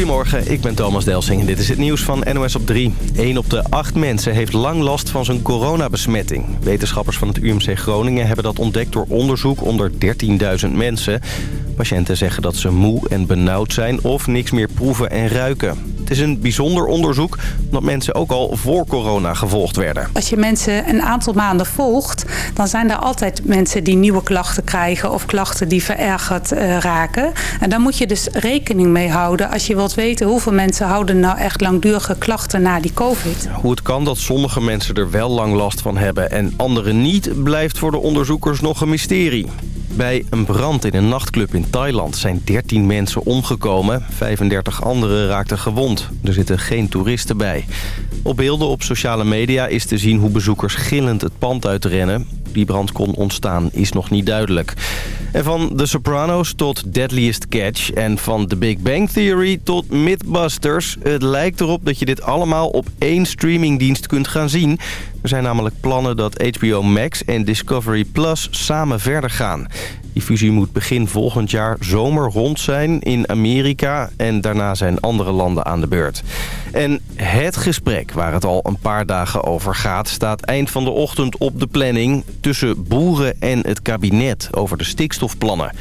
Goedemorgen, ik ben Thomas Delsing en dit is het nieuws van NOS op 3. 1 op de 8 mensen heeft lang last van zijn coronabesmetting. Wetenschappers van het UMC Groningen hebben dat ontdekt door onderzoek onder 13.000 mensen. Patiënten zeggen dat ze moe en benauwd zijn of niks meer proeven en ruiken. Het is een bijzonder onderzoek omdat mensen ook al voor corona gevolgd werden. Als je mensen een aantal maanden volgt, dan zijn er altijd mensen die nieuwe klachten krijgen of klachten die verergerd uh, raken. En daar moet je dus rekening mee houden als je wilt weten hoeveel mensen houden nou echt langdurige klachten na die covid. Hoe het kan dat sommige mensen er wel lang last van hebben en anderen niet, blijft voor de onderzoekers nog een mysterie. Bij een brand in een nachtclub in Thailand zijn 13 mensen omgekomen. 35 anderen raakten gewond. Er zitten geen toeristen bij. Op beelden op sociale media is te zien hoe bezoekers gillend het pand uitrennen. Die brand kon ontstaan is nog niet duidelijk. En van The Sopranos tot Deadliest Catch en van The Big Bang Theory tot Mythbusters... het lijkt erop dat je dit allemaal op één streamingdienst kunt gaan zien. Er zijn namelijk plannen dat HBO Max en Discovery Plus samen verder gaan. Die fusie moet begin volgend jaar zomer rond zijn in Amerika... en daarna zijn andere landen aan de beurt. En het gesprek waar het al een paar dagen over gaat... staat eind van de ochtend op de planning... tussen boeren en het kabinet over de stikstofplannen.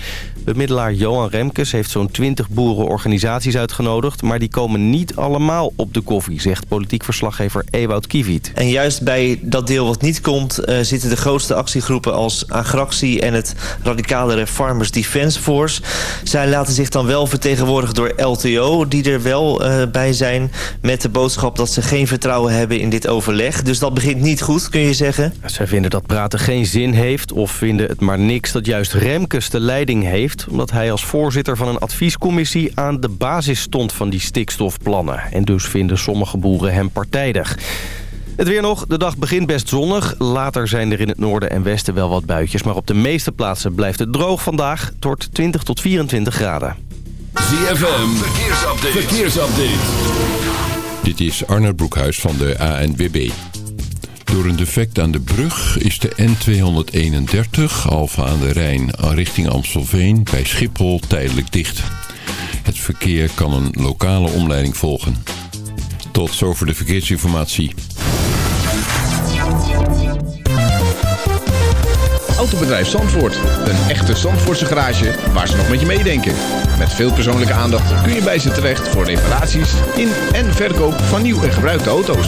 Bemiddelaar Johan Remkes heeft zo'n 20 boerenorganisaties uitgenodigd... maar die komen niet allemaal op de koffie, zegt politiek verslaggever Ewout Kiviet. En juist bij dat deel wat niet komt... Uh, zitten de grootste actiegroepen als Agractie en het radicalere Farmers Defence Force. Zij laten zich dan wel vertegenwoordigen door LTO... die er wel uh, bij zijn met de boodschap dat ze geen vertrouwen hebben in dit overleg. Dus dat begint niet goed, kun je zeggen. Zij vinden dat praten geen zin heeft of vinden het maar niks... dat juist Remkes de leiding heeft omdat hij als voorzitter van een adviescommissie aan de basis stond van die stikstofplannen. En dus vinden sommige boeren hem partijdig. Het weer nog. De dag begint best zonnig. Later zijn er in het noorden en westen wel wat buitjes. Maar op de meeste plaatsen blijft het droog vandaag. tot 20 tot 24 graden. ZFM. Verkeersupdate. Verkeersupdate. Dit is Arnold Broekhuis van de ANWB. Door een defect aan de brug is de N231 Alfa aan de Rijn richting Amstelveen bij Schiphol tijdelijk dicht. Het verkeer kan een lokale omleiding volgen. Tot zover de verkeersinformatie. Autobedrijf Zandvoort. Een echte Zandvoortse garage waar ze nog met je meedenken. Met veel persoonlijke aandacht kun je bij ze terecht voor reparaties in en verkoop van nieuw en gebruikte auto's.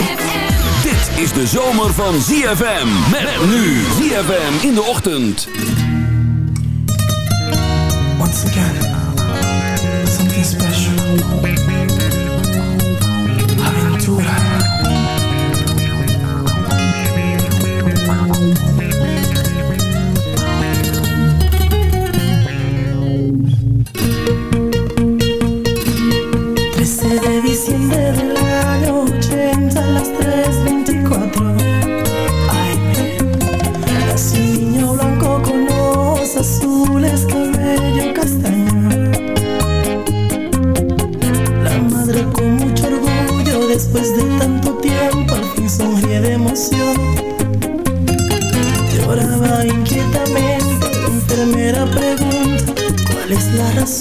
is de zomer van ZFM. Met nu ZFM in de ochtend. Once again, something special. Aventura. de diciembre del año 80 a las 3.24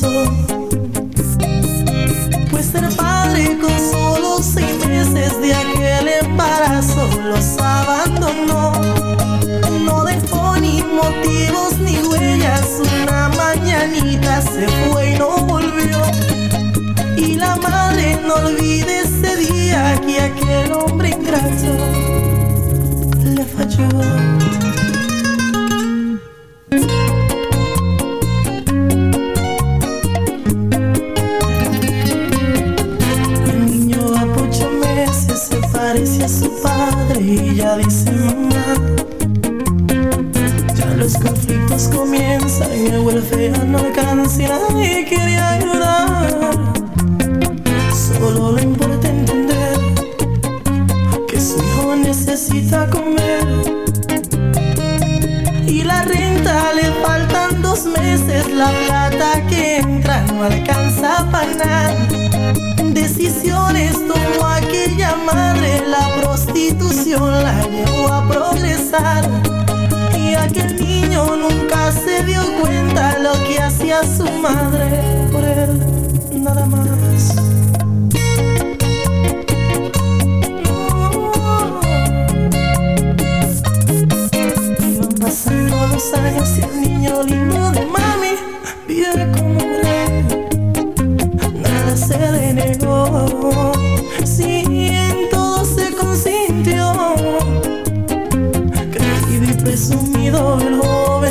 es la razón de aquel embarazo los abandonó. No dejó ni motivos ni huellas. Una mañanita se fue y no volvió. Y la madre no olvide ese día que aquel hombre ingrato le falló. si nadie quería ayudar. Solo le importa entender que su hijo necesita comer. Y la renta le faltan dos meses, la plata que entra no alcanza para nada. Decisiones tomó aquella madre, la prostitución la llevó a progresar. Y aquel niño nunca se dio cuenta lo que hacía su madre por él, nada más. Pasando los años y el niño lindo de mami vive como rey. Nada se le negó, si en todo se consintió. Presumido, el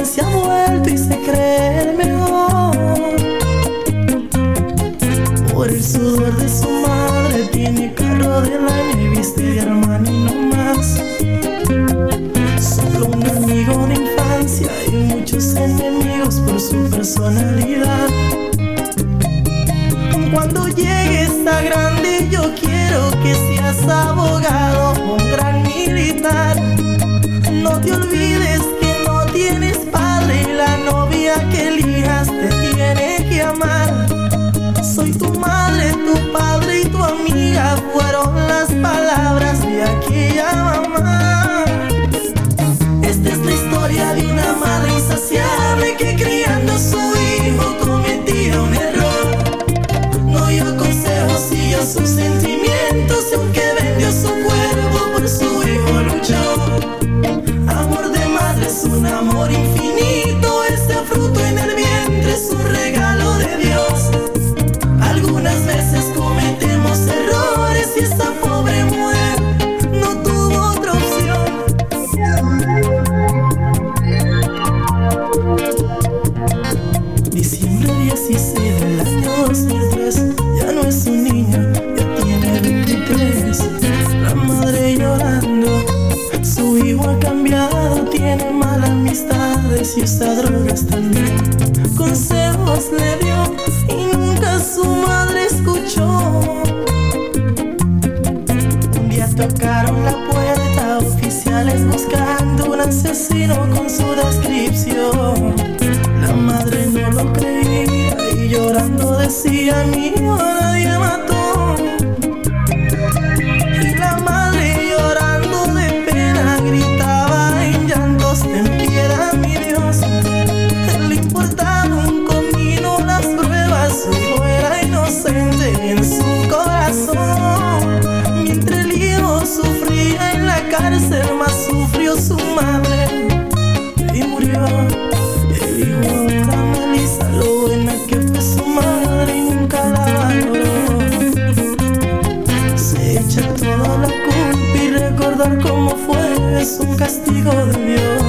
se ha vuelto y se cree el mejor. Por el sudor de su madre tiene carro del año y viste de Armani no más. Solo un amigo de infancia y muchos enemigos por su personalidad. Cuando llegues a grande yo quiero que seas abogado o un gran militar. No te olvides que elijas te tiene que amar. Soy tu madre, tu padre y tu amiga fueron las palabras de aquella mamá. Tocaron la puerta, oficiales buscando un asesino con su descripción. La madre no lo creía y llorando decía, mi castigo de Dios.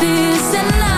This, and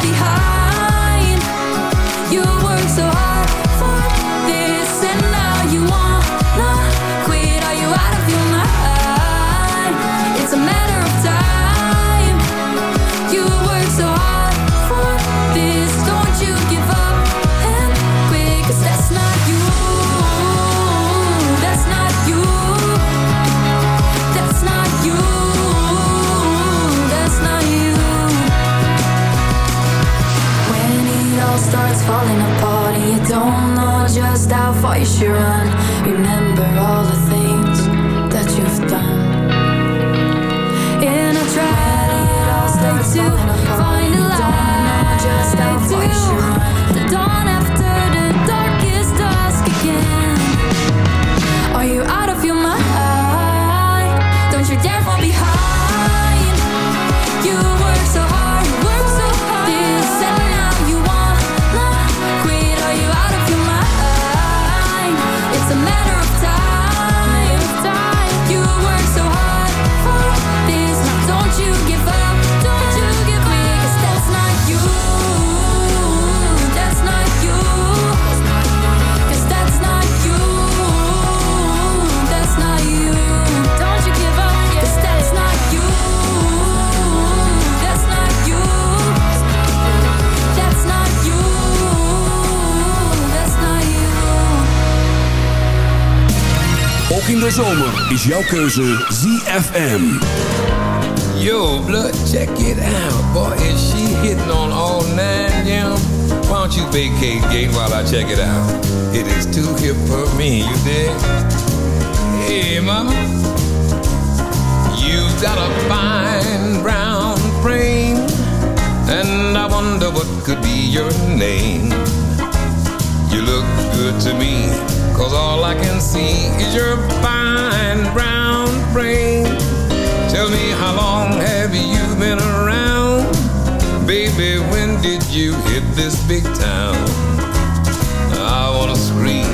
falling apart and you don't know just how far you should run, remember zomer is jouw keuze ZFM. Yo, blood, check it out. Boy, is she hitting on all nine, yeah? Why don't you vacate gate while I check it out? It is too hip for me, you dig? Hey, mama. You've got a fine brown frame, and I wonder what could be your name. You look good to me, cause all I can see is your fine brown frame. Tell me how long have you been around? Baby, when did you hit this big town? I wanna scream,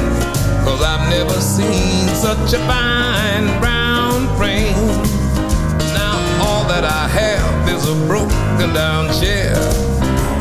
cause I've never seen such a fine brown frame. Now all that I have is a broken down chair.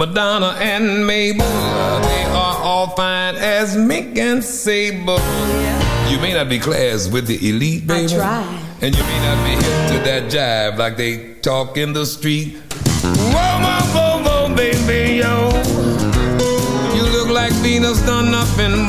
Madonna, and Mabel. They are all fine as Mink and Sable. You may not be class with the elite, baby. I try. And you may not be hip to that jive like they talk in the street. Whoa, whoa, whoa, whoa, baby, yo. You look like Venus done up in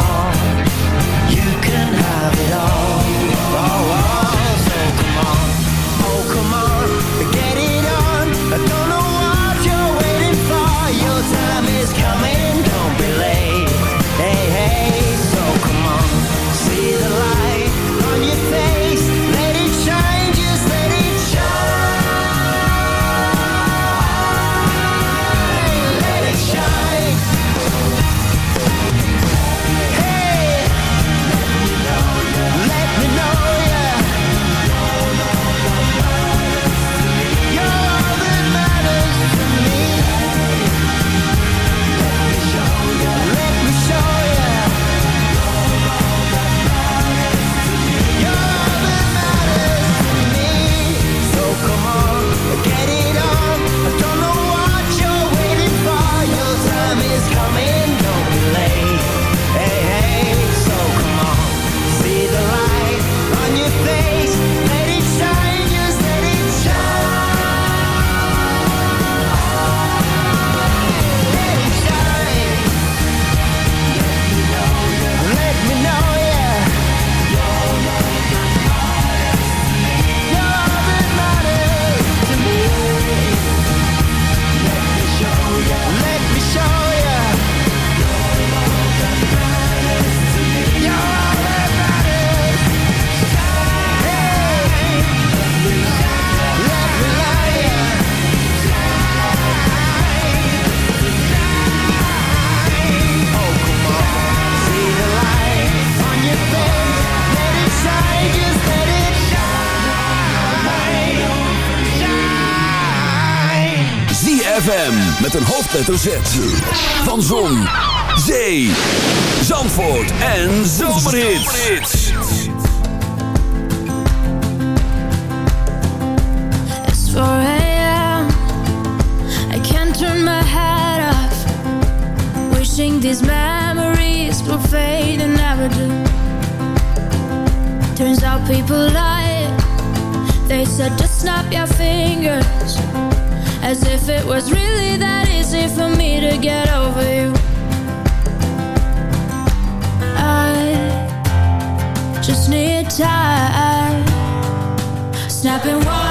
ZFM met een hoofdletter Z. Van Zon, Zee, Zandvoort en Zomerhits. It's 4 a.m. I can't turn my head off. Wishing these memories will fade and never do. Turns out people lie. They said just snap your fingers. As if it was really that easy for me to get over you. I just need time. Snapping one,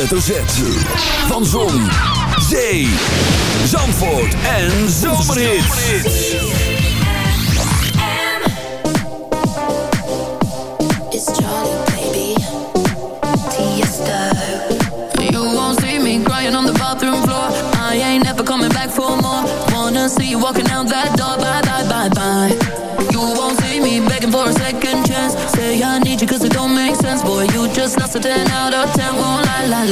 hoofdletter Z. Van Zon, Zee, Zandvoort en Zomerhits. It's Charlie, baby. You won't see me crying on the bathroom floor. I ain't never coming back for more. Wanna see you walking that door. Bye, bye, bye, bye. Out of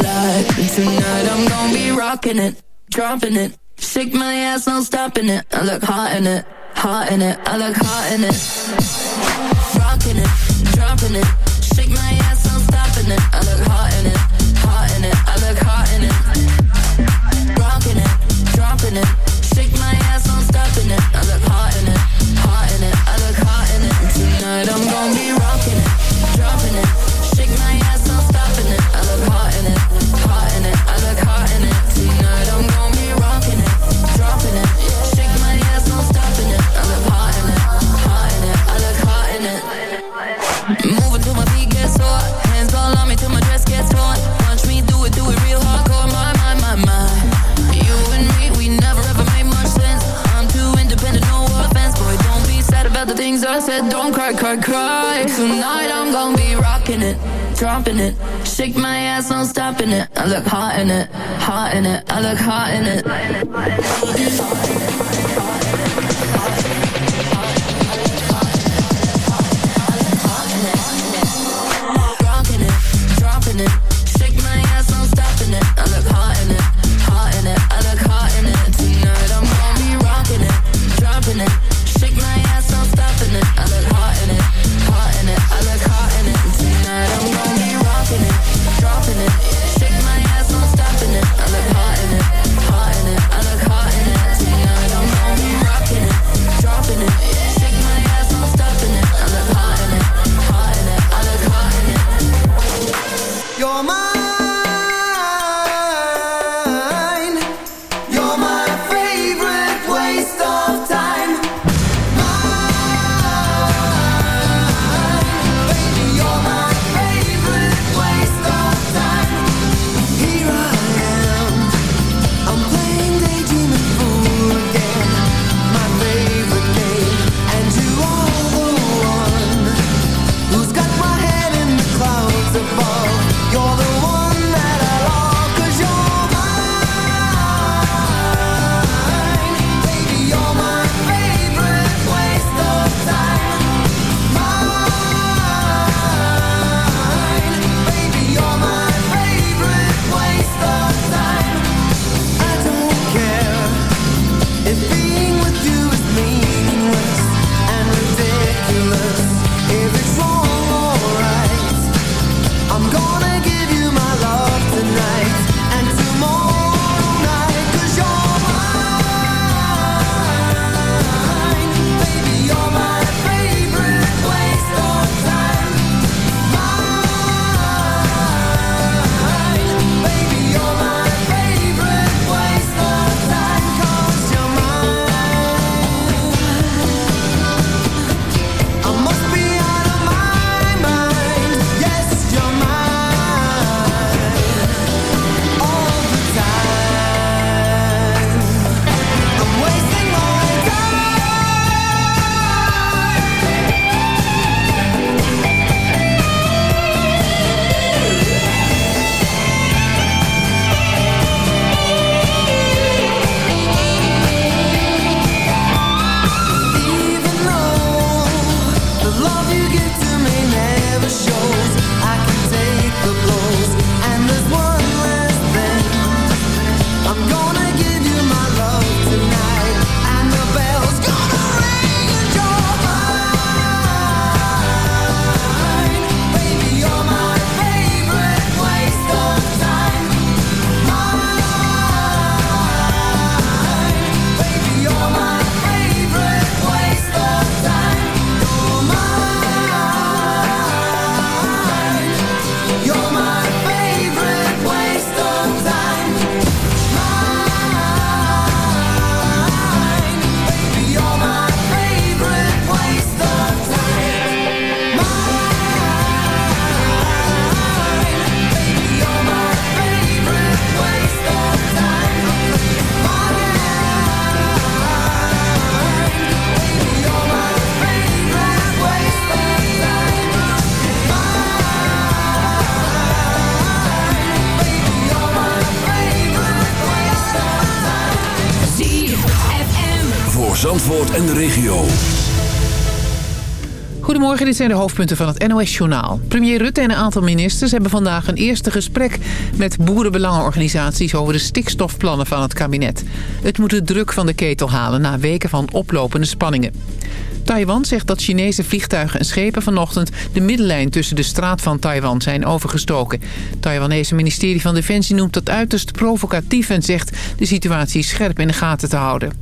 lot. And tonight I'm gonna be rocking it, dropping it. Shake my ass, no stopping it. I look hot in it, hot in it. I look hot in it. Rocking it, dropping it. Shake my ass, no stopping it. dropping it. Shake my ass, no stopping it. I look hot in it, hot in it. I look hot in it. Dit zijn de hoofdpunten van het NOS-journaal. Premier Rutte en een aantal ministers hebben vandaag een eerste gesprek... met boerenbelangenorganisaties over de stikstofplannen van het kabinet. Het moet de druk van de ketel halen na weken van oplopende spanningen. Taiwan zegt dat Chinese vliegtuigen en schepen vanochtend... de middellijn tussen de straat van Taiwan zijn overgestoken. Het Taiwanese ministerie van Defensie noemt dat uiterst provocatief... en zegt de situatie scherp in de gaten te houden.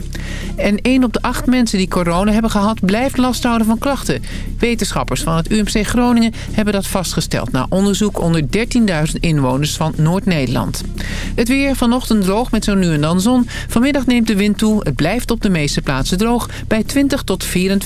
En 1 op de 8 mensen die corona hebben gehad... blijft last houden van klachten. Wetenschappers van het UMC Groningen hebben dat vastgesteld... na onderzoek onder 13.000 inwoners van Noord-Nederland. Het weer vanochtend droog met zo nu en dan zon. Vanmiddag neemt de wind toe. Het blijft op de meeste plaatsen droog bij 20 tot 24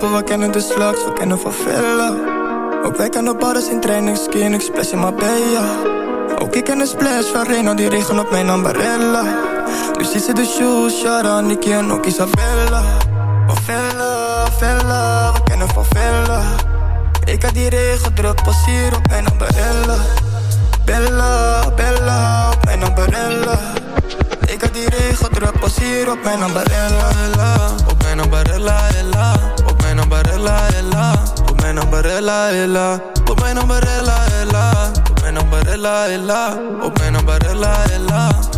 We kennen de slags, we kennen van villa. Ook wij kennen bars in training, skin, ik splash in Marbella. Ook ik ken de splash van Reno, die regen op mijn ambarella. Nu ziet ze de shoes, Shara, Nicky en ook Isabella. Van villa, villa, we kennen van villa. Ik had die regen druk, pas hier op mijn ambarella. Bella, Bella, op mijn ambarella. Ik had die regen druk, pas hier op mijn ambarella. Op mijn ambarella, ella umbrella, ella. Come in umbrella, ella. Come in umbrella, ella. Come in umbrella, ella. Come in umbrella, ella.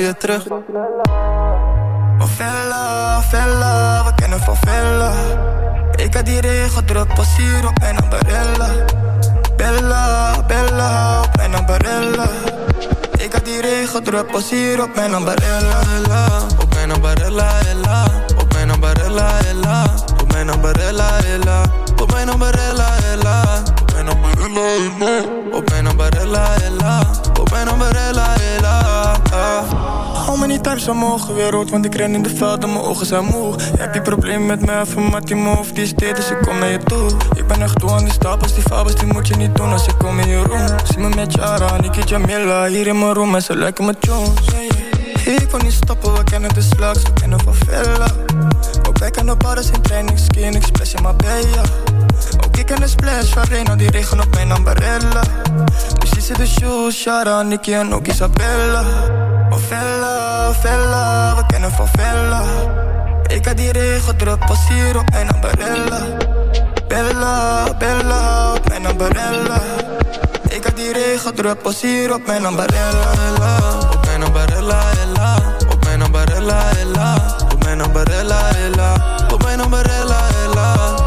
je terug. Van villa, we kennen van. Ik had die regen druk, pas op mijn ambarella. Bella, Bella, op mijn ambarella. Ik had die regen druk, pas op mijn ambarella. Op mijn ambarella, ella. Op mijn ambarella, ella. Op mijn ambarella, ella. Op mijn ambarella, ella. Op mijn ambarella, ella. Op mijn ambarella, ella. Op mijn. Hou me niet thuis omhoog, weer rood, want ik ren in de veld en mijn ogen zijn moe. Heb je probleem met me, even Mattie move, die is dit, dus ik kom naar je toe. Ik ben echt toe aan die stapels, die fabels, die moet je niet doen als ik kom in je room. Zie me met Jara, Niki Jamila, hier in mijn room en ze lijken me Jones. Ik kon niet stoppen, we kennen de slags, we kennen van villa. Ook wij kennen bars in training, skin, ik splash in Marbella. Ik ken de splash van Reno, die regen op mijn ambarella. Nu ziet ze de shoes, Shara, Nicky en ook Isabella. Van villa, villa, we kennen van villa. Ik had die regen druk, hier op mijn ambarella. Bella, Bella, op mijn ambarella. Ik had die regen druk, hier op mijn ambarella. Op mijn ambarella, ella. Op mijn ambarella, ella. Op mijn ambarella, ella. Op mijn ambarella, ella. Op mijn ambarella, ella.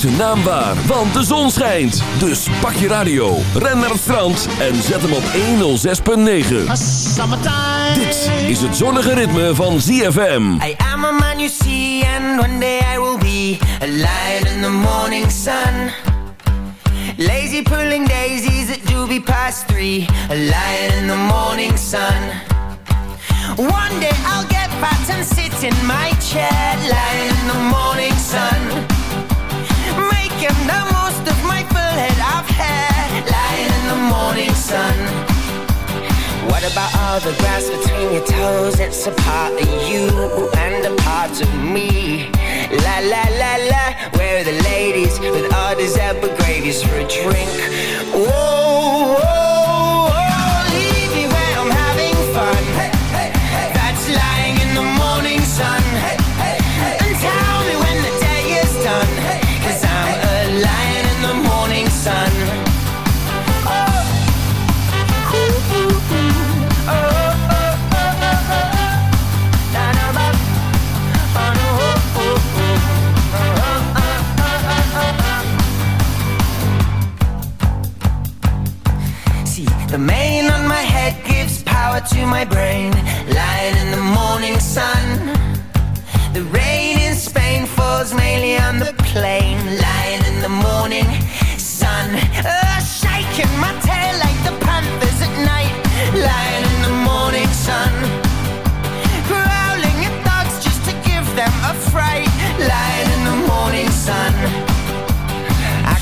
Zijn naam waar, want de zon schijnt. Dus pak je radio, ren naar het strand en zet hem op 106.9. Dit is het zonnige ritme van ZFM. I am a man you see, and one day I will be a lion in the morning sun. Lazy pulling daisies at doobie past three, a lion in the morning sun. One day I'll get fat and sit in my chair, lying in the morning sun. The most of my lying in the morning sun. What about all the grass between your toes? It's a part of you and a part of me. La la la la, where are the ladies with all these apple gravies for a drink? Whoa, the mane on my head gives power to my brain. Lying in the morning sun. The rain in Spain falls mainly on the plain. Lying in the morning sun. Uh, shaking my tail like the panthers at night. Lying in the morning sun. Growling at dogs just to give them a fright. Lying in the morning sun.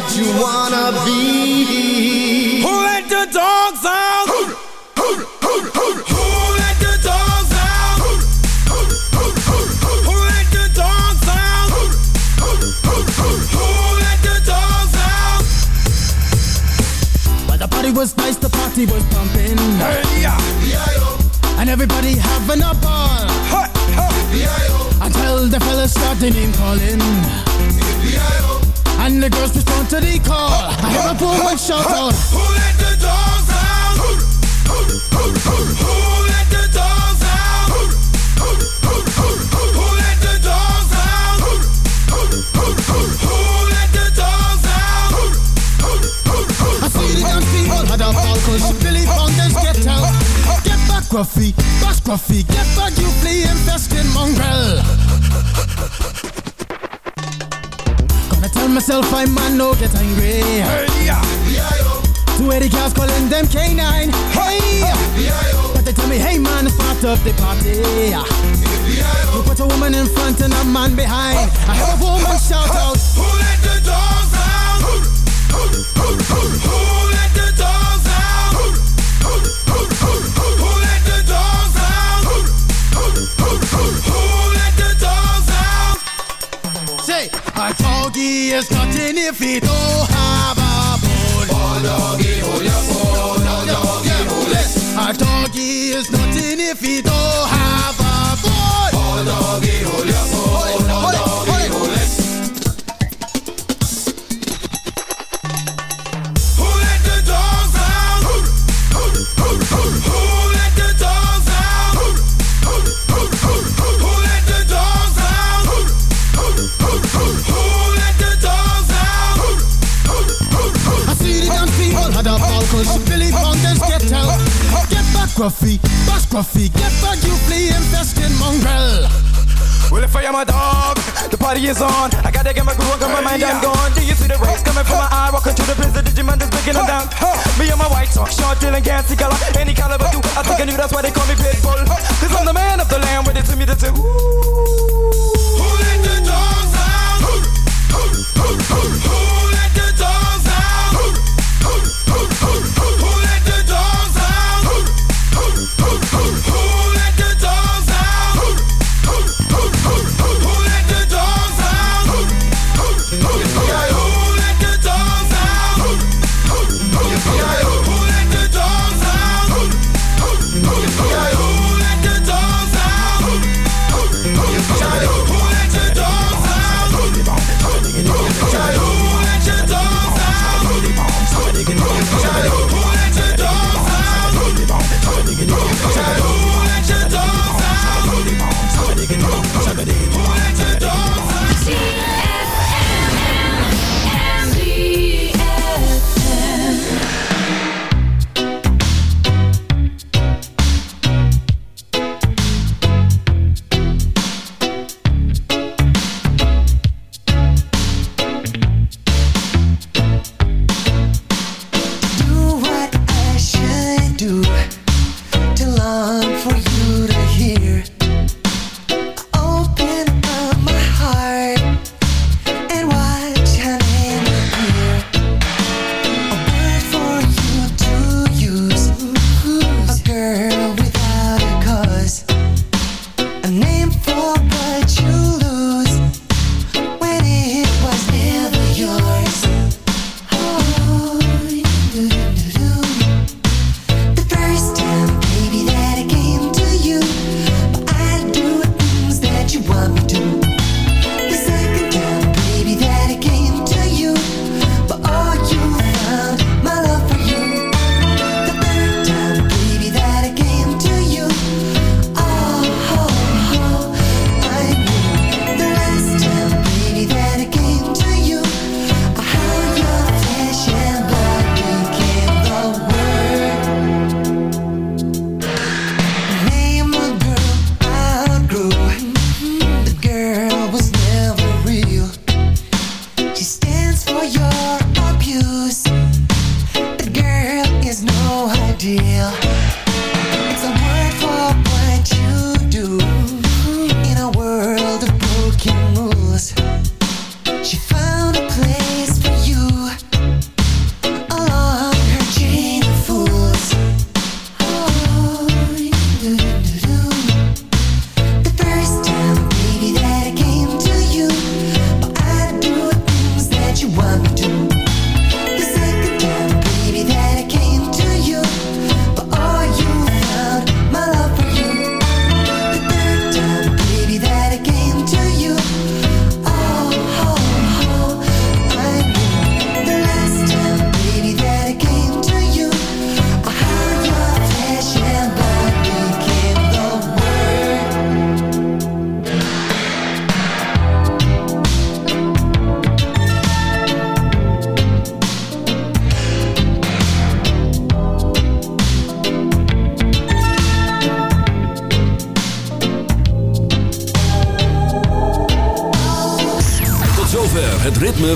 What you wanna be. Who let the dogs out? Who let the dogs out? Who let the dogs out? Who let the dogs out? But the party was nice, the party was pumping. And everybody having a ball. Until the fellas started name calling. And the girls respond to the call. I have a woman shout out. Who let I'm man, no get angry. Two eighty girls calling them K9. Hey, oh, but they tell me, hey man, it's part of the party. You put a woman in front and a man behind. I have a woman shout out. Who let the dogs is nothing if he don't have a bone. Oh, doggy, hold your bone. Oh, doggy, hold it. A doggy is nothing if he don't have Gruffy, bash Gruffy, get back, you flea infested mongrel. Well, if I am a dog, the party is on. I gotta get my groove on, cause my mind I'm gone. Do you see the rays coming from my eye? Walking through the prison, Digimon is breaking them down. Me and my white talk, short, dealing, can't see color. Any caliber, do I think I knew that's why they call me Pitbull. Cause I'm the man of the land, with it to me to two.